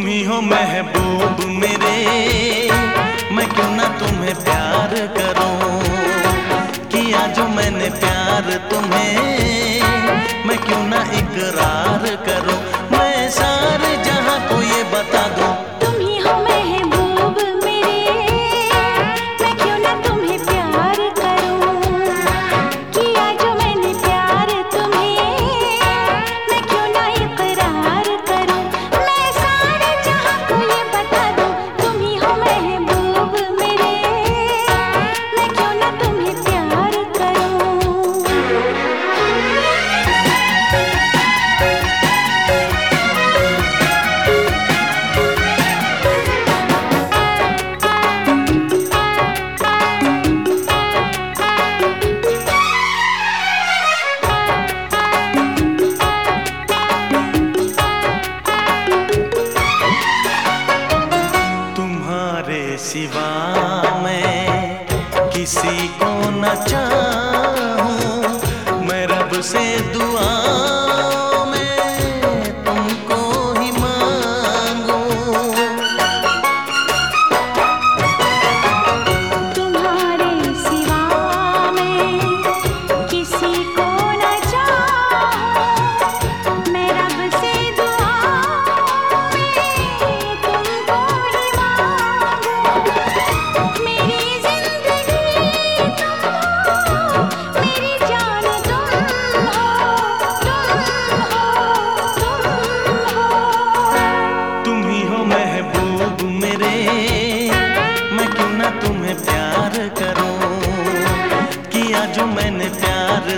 तुम ही हो महबूब मेरे। मैं क्यों ना तुम्हें प्यार करूँ? किया जो मैंने प्यार तुम्हें। किसी को न चाहूँ? मैं रब से दुआ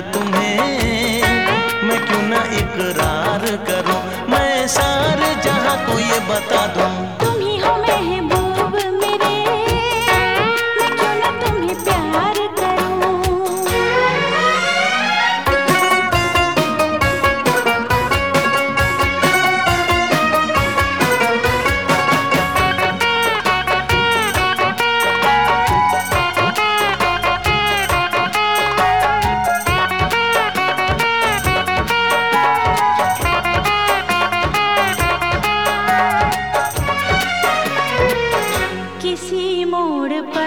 तुम्हें। मैं क्यों ना इकरार करूँ? मैं सारे जहाँ को ये बता दूँ। मोड़ पर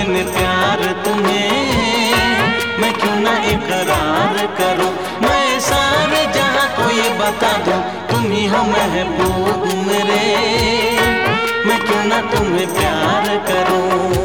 मैंने प्यार तुम्हें, मैं क्यों ना इकरार करूँ? मैं सारे जहाँ को ये बता दूँ, तुम ही हो महबूब मेरे। मैं क्यों ना तुम्हें प्यार करूँ?